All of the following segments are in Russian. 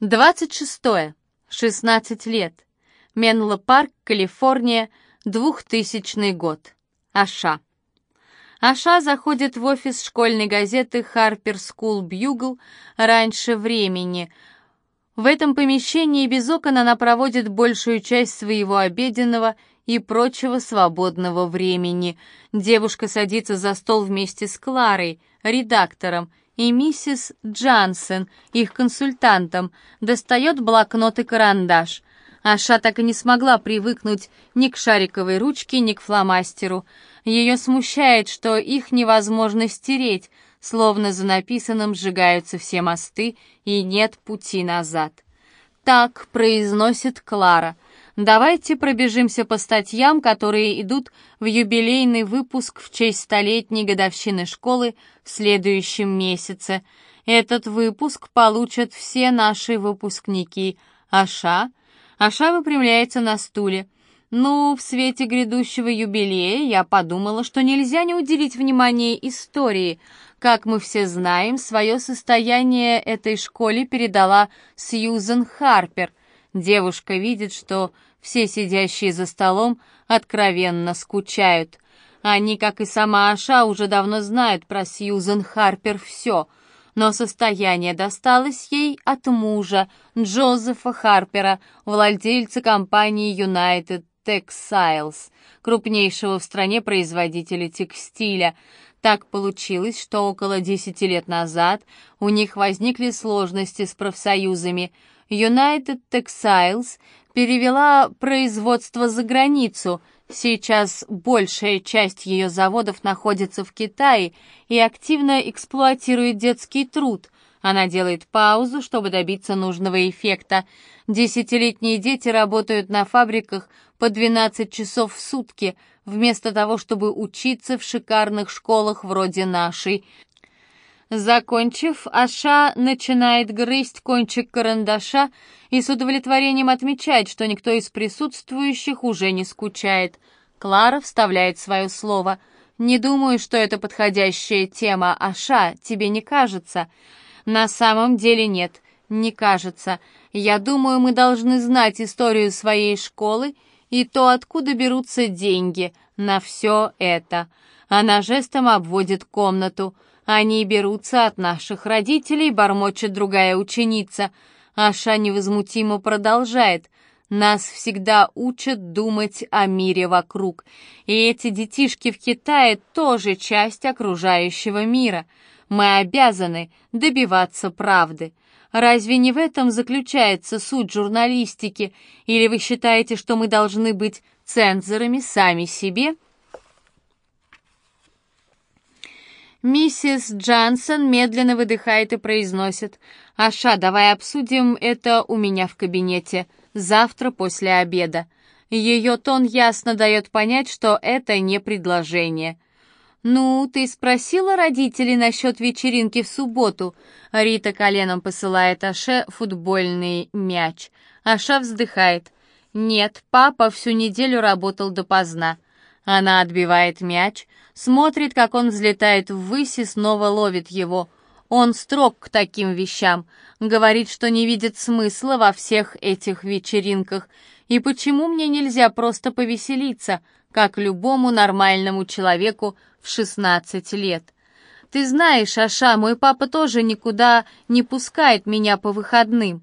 26. 16 лет. Менло Парк, Калифорния, 2000 год. Аша. Аша заходит в офис школьной газеты Harper School Bugle раньше времени. В этом помещении без окон она проводит большую часть своего обеденного и прочего свободного времени. Девушка садится за стол вместе с Кларой, редактором, и миссис Джансен, их консультантом, достает блокнот и карандаш. Аша так и не смогла привыкнуть ни к шариковой ручке, ни к фломастеру. Ее смущает, что их невозможно стереть, словно за написанным сжигаются все мосты и нет пути назад. «Так», — произносит Клара, — Давайте пробежимся по статьям, которые идут в юбилейный выпуск в честь столетней годовщины школы в следующем месяце. Этот выпуск получат все наши выпускники. Аша? Аша выпрямляется на стуле. Ну, в свете грядущего юбилея я подумала, что нельзя не уделить внимание истории. Как мы все знаем, свое состояние этой школе передала Сьюзен Харпер. Девушка видит, что все сидящие за столом откровенно скучают. Они, как и сама Аша, уже давно знают про Сьюзен Харпер все, но состояние досталось ей от мужа, Джозефа Харпера, владельца компании United Textiles, крупнейшего в стране производителя текстиля. Так получилось, что около десяти лет назад у них возникли сложности с профсоюзами. United Textiles перевела производство за границу. Сейчас большая часть ее заводов находится в Китае и активно эксплуатирует детский труд. Она делает паузу, чтобы добиться нужного эффекта. Десятилетние дети работают на фабриках по 12 часов в сутки, вместо того, чтобы учиться в шикарных школах вроде нашей. Закончив, Аша начинает грызть кончик карандаша и с удовлетворением отмечает, что никто из присутствующих уже не скучает. Клара вставляет свое слово. «Не думаю, что это подходящая тема, Аша, тебе не кажется?» «На самом деле нет, не кажется. Я думаю, мы должны знать историю своей школы и то, откуда берутся деньги на все это». Она жестом обводит комнату – они берутся от наших родителей, бормочет другая ученица. Аша невозмутимо продолжает. Нас всегда учат думать о мире вокруг. И эти детишки в Китае тоже часть окружающего мира. Мы обязаны добиваться правды. Разве не в этом заключается суть журналистики? Или вы считаете, что мы должны быть цензорами сами себе?» Миссис Джансон медленно выдыхает и произносит. «Аша, давай обсудим это у меня в кабинете. Завтра после обеда». Ее тон ясно дает понять, что это не предложение. «Ну, ты спросила родителей насчет вечеринки в субботу?» Рита коленом посылает Аше футбольный мяч. Аша вздыхает. «Нет, папа всю неделю работал допоздна». Она отбивает мяч, смотрит, как он взлетает ввысь и снова ловит его. Он строг к таким вещам, говорит, что не видит смысла во всех этих вечеринках. И почему мне нельзя просто повеселиться, как любому нормальному человеку в 16 лет? Ты знаешь, Аша, мой папа тоже никуда не пускает меня по выходным.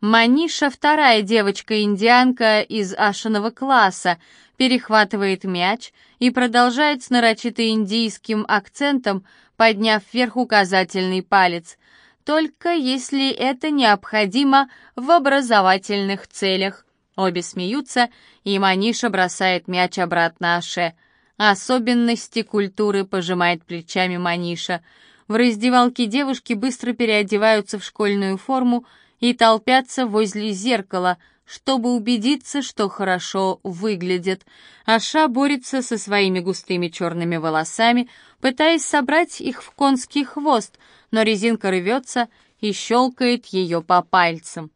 Маниша, вторая девочка-индианка из Ашиного класса, перехватывает мяч и продолжает с нарочито индийским акцентом, подняв вверх указательный палец. Только если это необходимо в образовательных целях. Обе смеются, и Маниша бросает мяч обратно Аше. Особенности культуры пожимает плечами Маниша. В раздевалке девушки быстро переодеваются в школьную форму и толпятся возле зеркала – чтобы убедиться, что хорошо выглядит. Аша борется со своими густыми черными волосами, пытаясь собрать их в конский хвост, но резинка рвется и щелкает ее по пальцам.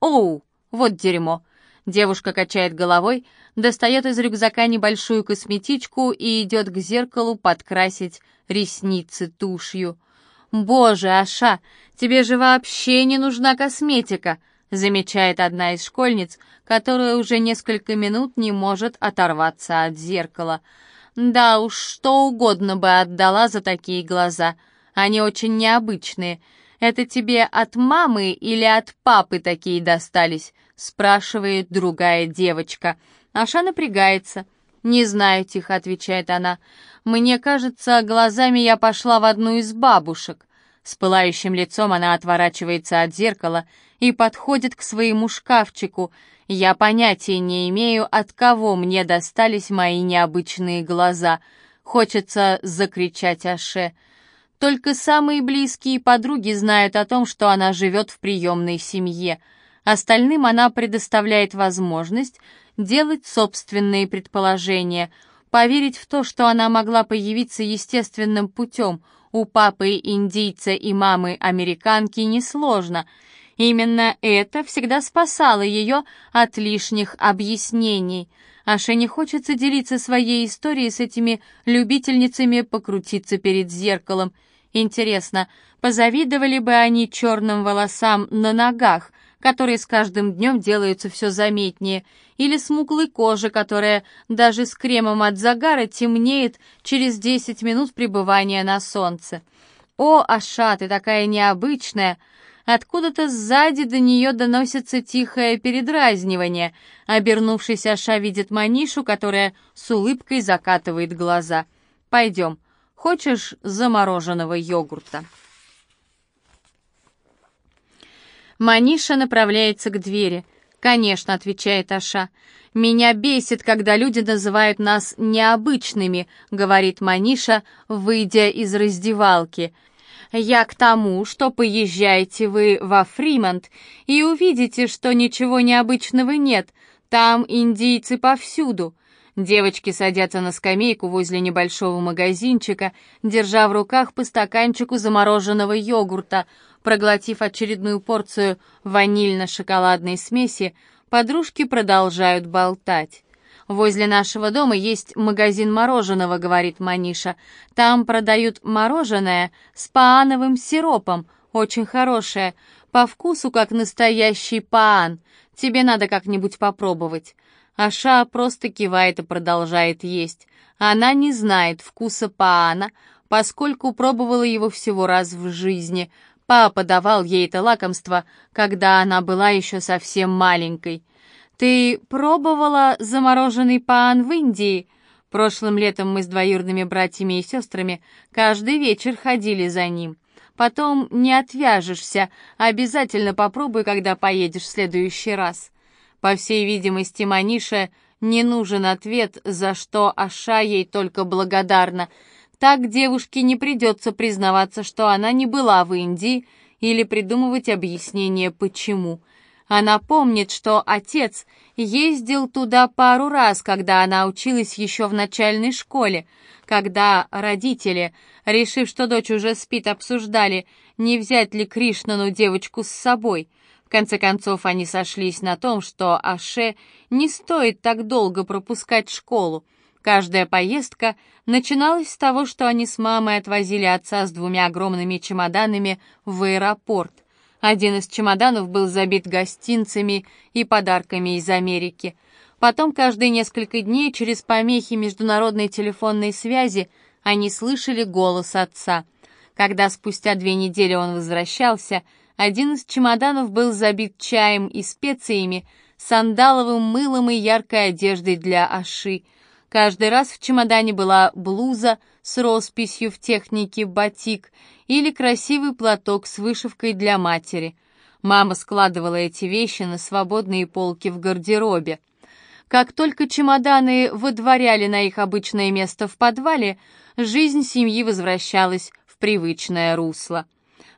«Оу, вот дерьмо!» Девушка качает головой, достает из рюкзака небольшую косметичку и идет к зеркалу подкрасить ресницы тушью. «Боже, Аша, тебе же вообще не нужна косметика», замечает одна из школьниц, которая уже несколько минут не может оторваться от зеркала. Да уж, что угодно бы отдала за такие глаза. Они очень необычные. Это тебе от мамы или от папы такие достались? спрашивает другая девочка. Аша напрягается. «Не знаю», — тихо отвечает она. «Мне кажется, глазами я пошла в одну из бабушек». С пылающим лицом она отворачивается от зеркала и подходит к своему шкафчику. Я понятия не имею, от кого мне достались мои необычные глаза. Хочется закричать Аше. Только самые близкие подруги знают о том, что она живет в приемной семье. Остальным она предоставляет возможность делать собственные предположения, поверить в то, что она могла появиться естественным путем. У папы индийца и мамы американки несложно. Именно это всегда спасало ее от лишних объяснений. Аше не хочется делиться своей историей с этими любительницами покрутиться перед зеркалом. Интересно, позавидовали бы они черным волосам на ногах, которые с каждым днем делаются все заметнее, или смуглой кожи, которая даже с кремом от загара темнеет через 10 минут пребывания на солнце. «О, Аша, ты такая необычная!» Откуда-то сзади до нее доносится тихое передразнивание. Обернувшись, Аша видит Манишу, которая с улыбкой закатывает глаза. «Пойдем. Хочешь замороженного йогурта?» Маниша направляется к двери. «Конечно», — отвечает Аша. «Меня бесит, когда люди называют нас необычными», — говорит Маниша, выйдя из раздевалки. «Я к тому, что поезжайте вы во Фримонт и увидите, что ничего необычного нет. Там индийцы повсюду». Девочки садятся на скамейку возле небольшого магазинчика, держа в руках по стаканчику замороженного йогурта — Проглотив очередную порцию ванильно-шоколадной смеси, подружки продолжают болтать. «Возле нашего дома есть магазин мороженого», — говорит Маниша. «Там продают мороженое с паановым сиропом, очень хорошее, по вкусу как настоящий паан. Тебе надо как-нибудь попробовать». Аша просто кивает и продолжает есть. Она не знает вкуса паана, поскольку пробовала его всего раз в жизни — Папа давал ей это лакомство, когда она была еще совсем маленькой. «Ты пробовала замороженный паан в Индии?» Прошлым летом мы с двоюродными братьями и сестрами каждый вечер ходили за ним. Потом не отвяжешься, обязательно попробуй, когда поедешь в следующий раз. По всей видимости, Маниша не нужен ответ, за что Аша ей только благодарна — так девушке не придется признаваться, что она не была в Индии или придумывать объяснение почему. Она помнит, что отец ездил туда пару раз, когда она училась еще в начальной школе, когда родители, решив, что дочь уже спит, обсуждали, не взять ли Кришнану девочку с собой. В конце концов, они сошлись на том, что Аше не стоит так долго пропускать школу, Каждая поездка начиналась с того, что они с мамой отвозили отца с двумя огромными чемоданами в аэропорт. Один из чемоданов был забит гостинцами и подарками из Америки. Потом каждые несколько дней через помехи международной телефонной связи они слышали голос отца. Когда спустя две недели он возвращался, один из чемоданов был забит чаем и специями, сандаловым мылом и яркой одеждой для Аши — Каждый раз в чемодане была блуза с росписью в технике батик или красивый платок с вышивкой для матери. Мама складывала эти вещи на свободные полки в гардеробе. Как только чемоданы выдворяли на их обычное место в подвале, жизнь семьи возвращалась в привычное русло.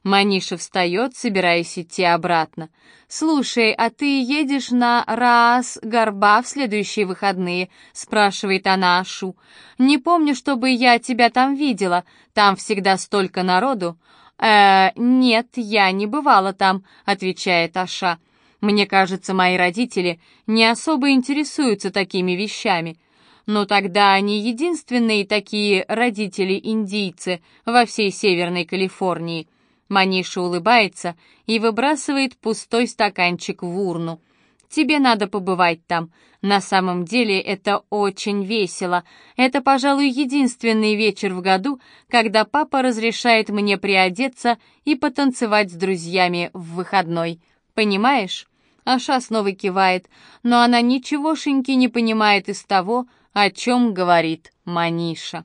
Маниша встает, собираясь идти обратно. «Слушай, а ты едешь на Раас-Горба в следующие выходные?» — спрашивает она Ашу. «Не помню, чтобы я тебя там видела. Там всегда столько народу». «Э, нет, я не бывала там», — отвечает Аша. «Мне кажется, мои родители не особо интересуются такими вещами». но тогда они единственные такие родители-индийцы во всей Северной Калифорнии. Маниша улыбается и выбрасывает пустой стаканчик в урну. Тебе надо побывать там. На самом деле это очень весело. Это, пожалуй, единственный вечер в году, когда папа разрешает мне приодеться и потанцевать с друзьями в выходной. Понимаешь? Аша снова кивает, но она ничегошеньки не понимает из того, о чем говорит Маниша.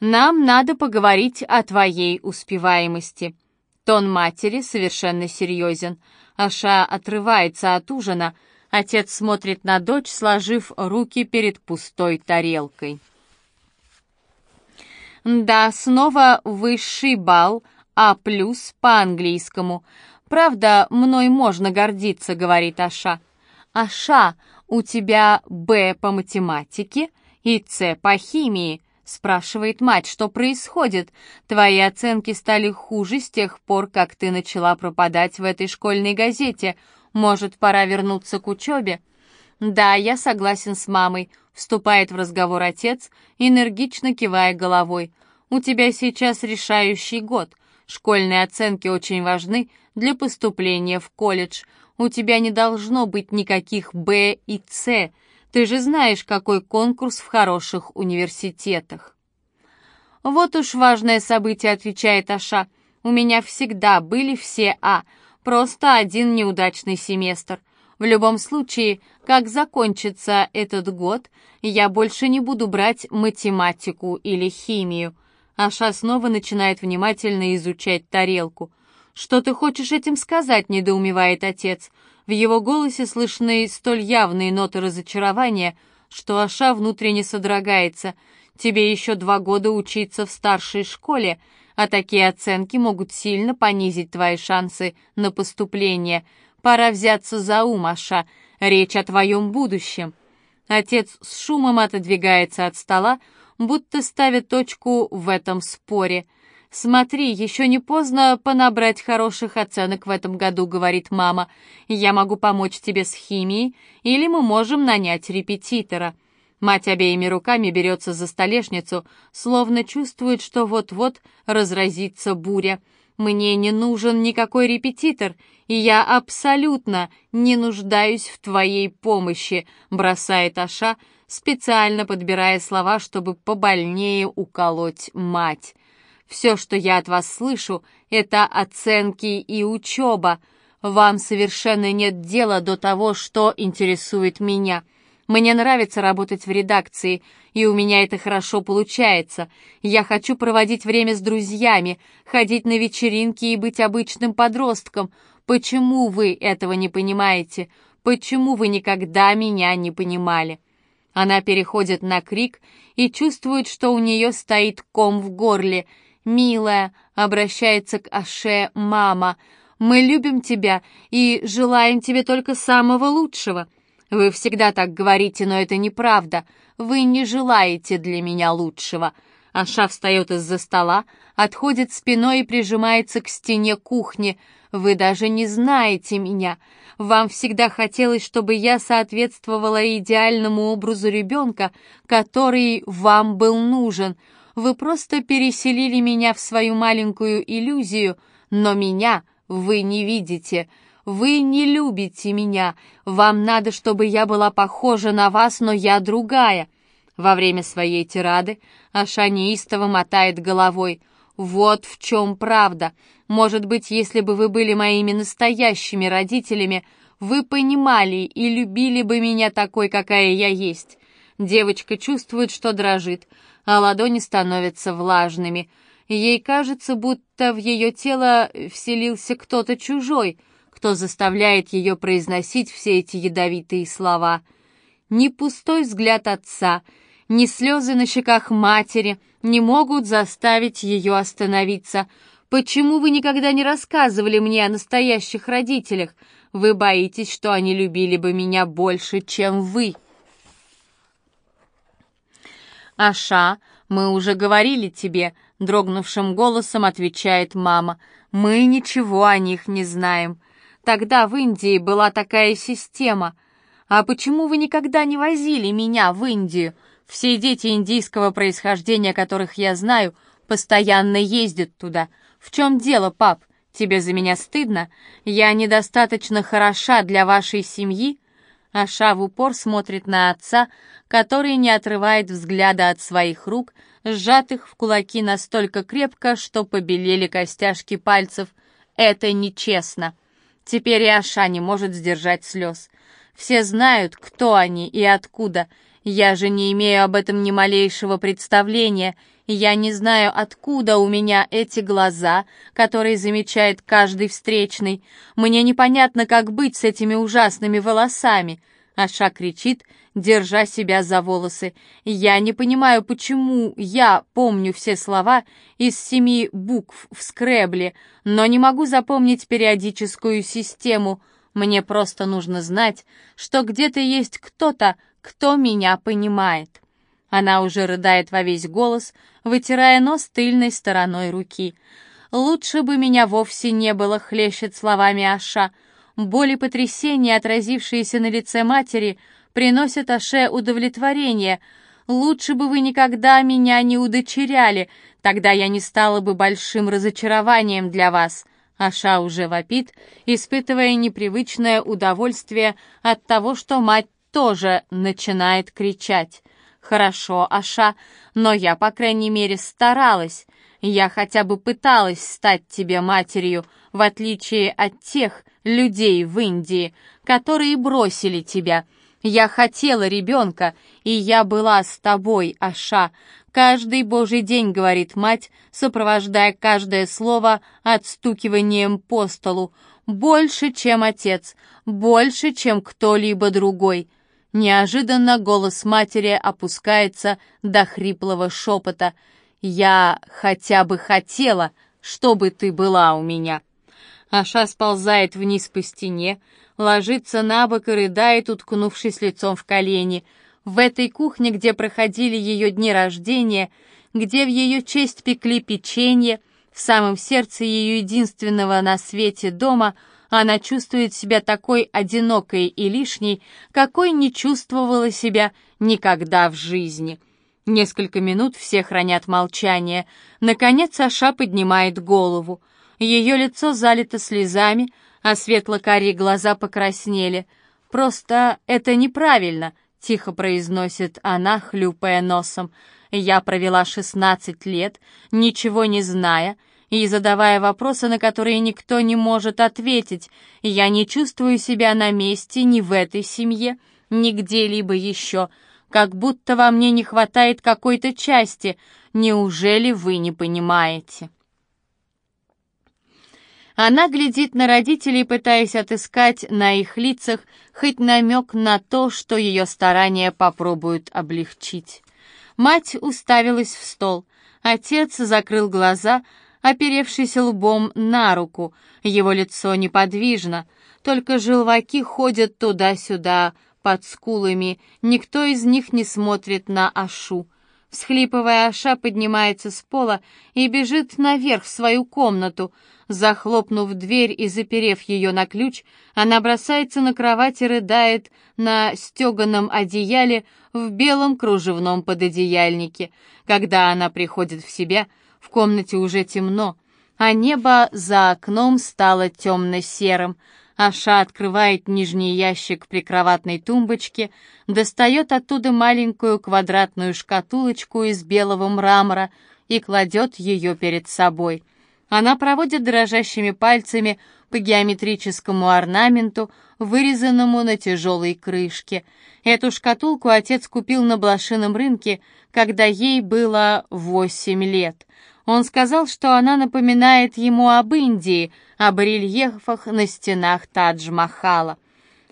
«Нам надо поговорить о твоей успеваемости». Тон матери совершенно серьезен. Аша отрывается от ужина. Отец смотрит на дочь, сложив руки перед пустой тарелкой. Да, снова высший балл, А+, по-английскому. Правда, мной можно гордиться, говорит Аша. Аша, у тебя Б по математике и С по химии. Спрашивает мать, что происходит? Твои оценки стали хуже с тех пор, как ты начала пропадать в этой школьной газете. Может, пора вернуться к учебе? Да, я согласен с мамой, вступает в разговор отец, энергично кивая головой. У тебя сейчас решающий год. Школьные оценки очень важны для поступления в колледж. У тебя не должно быть никаких Б и С. Ты же знаешь, какой конкурс в хороших университетах. Вот уж важное событие, отвечает Аша. У меня всегда были все А, просто один неудачный семестр. В любом случае, как закончится этот год, я больше не буду брать математику или химию. Аша снова начинает внимательно изучать тарелку. «Что ты хочешь этим сказать?» — недоумевает отец. В его голосе слышны столь явные ноты разочарования, что Аша внутренне содрогается. «Тебе еще два года учиться в старшей школе, а такие оценки могут сильно понизить твои шансы на поступление. Пора взяться за ум, Аша. Речь о твоем будущем». Отец с шумом отодвигается от стола, будто ставит точку в этом споре — «Смотри, еще не поздно понабрать хороших оценок в этом году», — говорит мама. «Я могу помочь тебе с химией, или мы можем нанять репетитора». Мать обеими руками берется за столешницу, словно чувствует, что вот-вот разразится буря. «Мне не нужен никакой репетитор, и я абсолютно не нуждаюсь в твоей помощи», — бросает Аша, специально подбирая слова, чтобы побольнее уколоть мать. Все, что я от вас слышу, это оценки и учеба. Вам совершенно нет дела до того, что интересует меня. Мне нравится работать в редакции, и у меня это хорошо получается. Я хочу проводить время с друзьями, ходить на вечеринки и быть обычным подростком. Почему вы этого не понимаете? Почему вы никогда меня не понимали?» Она переходит на крик и чувствует, что у нее стоит ком в горле — «Милая», — обращается к Аше мама, — «мы любим тебя и желаем тебе только самого лучшего. Вы всегда так говорите, но это неправда. Вы не желаете для меня лучшего». Аша встает из-за стола, отходит спиной и прижимается к стене кухни. «Вы даже не знаете меня. Вам всегда хотелось, чтобы я соответствовала идеальному образу ребенка, который вам был нужен. Вы просто переселили меня в свою маленькую иллюзию, но меня вы не видите. Вы не любите меня. Вам надо, чтобы я была похожа на вас, но я другая». Во время своей тирады Аша неистово мотает головой. «Вот в чем правда. Может быть, если бы вы были моими настоящими родителями, вы понимали и любили бы меня такой, какая я есть». Девочка чувствует, что дрожит а ладони становятся влажными. Ей кажется, будто в ее тело вселился кто-то чужой, кто заставляет ее произносить все эти ядовитые слова. Ни пустой взгляд отца, ни слезы на щеках матери не могут заставить ее остановиться. Почему вы никогда не рассказывали мне о настоящих родителях? Вы боитесь, что они любили бы меня больше, чем вы?» «Аша, мы уже говорили тебе», — дрогнувшим голосом отвечает мама. «Мы ничего о них не знаем. Тогда в Индии была такая система. «А почему вы никогда не возили меня в Индию? Все дети индийского происхождения, которых я знаю, постоянно ездят туда. В чем дело, пап? Тебе за меня стыдно? Я недостаточно хороша для вашей семьи?» Аша в упор смотрит на отца, который не отрывает взгляда от своих рук, сжатых в кулаки настолько крепко, что побелели костяшки пальцев. Это нечестно. Теперь и Аша не может сдержать слез. Все знают, кто они и откуда. Я же не имею об этом ни малейшего представления. Я не знаю, откуда у меня эти глаза, которые замечает каждый встречный. Мне непонятно, как быть с этими ужасными волосами. Аша кричит, держа себя за волосы. «Я не понимаю, почему я помню все слова из семи букв в скребле, но не могу запомнить периодическую систему. Мне просто нужно знать, что где-то есть кто-то, кто меня понимает». Она уже рыдает во весь голос, вытирая нос тыльной стороной руки. «Лучше бы меня вовсе не было», — хлещет словами Аша, — Боли потрясения, отразившиеся на лице матери, приносят Аше удовлетворение. «Лучше бы вы никогда меня не удочеряли, тогда я не стала бы большим разочарованием для вас». Аша уже вопит, испытывая непривычное удовольствие от того, что мать тоже начинает кричать. «Хорошо, Аша, но я, по крайней мере, старалась. Я хотя бы пыталась стать тебе матерью, в отличие от тех, людей в Индии, которые бросили тебя. Я хотела ребенка, и я была с тобой, Аша. Каждый божий день, говорит мать, сопровождая каждое слово отстукиванием по столу. Больше, чем отец, больше, чем кто-либо другой. Неожиданно голос матери опускается до хриплого шепота. «Я хотя бы хотела, чтобы ты была у меня». Аша сползает вниз по стене, ложится на бок и рыдает, уткнувшись лицом в колени. В этой кухне, где проходили ее дни рождения, где в ее честь пекли печенье, в самом сердце ее единственного на свете дома, она чувствует себя такой одинокой и лишней, какой не чувствовала себя никогда в жизни. Несколько минут все хранят молчание. Наконец Аша поднимает голову. Ее лицо залито слезами, а светло-карие глаза покраснели. «Просто это неправильно», — тихо произносит она, хлюпая носом. «Я провела шестнадцать лет, ничего не зная, и задавая вопросы, на которые никто не может ответить. Я не чувствую себя на месте ни в этой семье, ни где-либо еще, как будто во мне не хватает какой-то части. Неужели вы не понимаете?» Она глядит на родителей, пытаясь отыскать на их лицах хоть намек на то, что ее старания попробуют облегчить. Мать уставилась в стол. Отец закрыл глаза, оперевшись лбом на руку. Его лицо неподвижно, только желваки ходят туда-сюда под скулами. Никто из них не смотрит на Ашу. Всхлипывая, Аша поднимается с пола и бежит наверх в свою комнату. Захлопнув дверь и заперев ее на ключ, она бросается на кровать и рыдает на стеганом одеяле в белом кружевном пододеяльнике. Когда она приходит в себя, в комнате уже темно, а небо за окном стало темно-серым. Аша открывает нижний ящик прикроватной тумбочки, достает оттуда маленькую квадратную шкатулочку из белого мрамора и кладет ее перед собой. Она проводит дрожащими пальцами по геометрическому орнаменту, вырезанному на тяжелой крышке. Эту шкатулку отец купил на блошином рынке, когда ей было восемь лет. Он сказал, что она напоминает ему об Индии, об рельефах на стенах Тадж-Махала.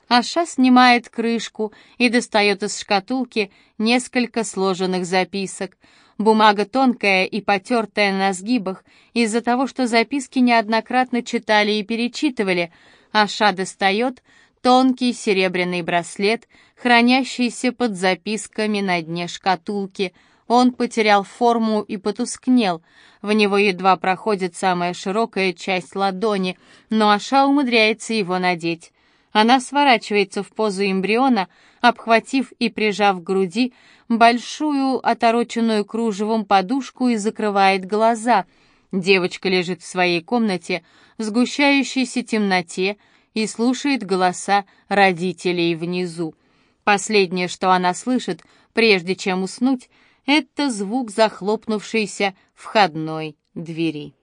Аша снимает крышку и достает из шкатулки несколько сложенных записок. Бумага тонкая и потертая на сгибах из-за того, что записки неоднократно читали и перечитывали. Аша достает тонкий серебряный браслет, хранящийся под записками на дне шкатулки. Он потерял форму и потускнел. В него едва проходит самая широкая часть ладони, но Аша умудряется его надеть. Она сворачивается в позу эмбриона, обхватив и прижав к груди большую отороченную кружевом подушку и закрывает глаза. Девочка лежит в своей комнате в сгущающейся темноте и слушает голоса родителей внизу. Последнее, что она слышит, прежде чем уснуть, это звук захлопнувшейся входной двери.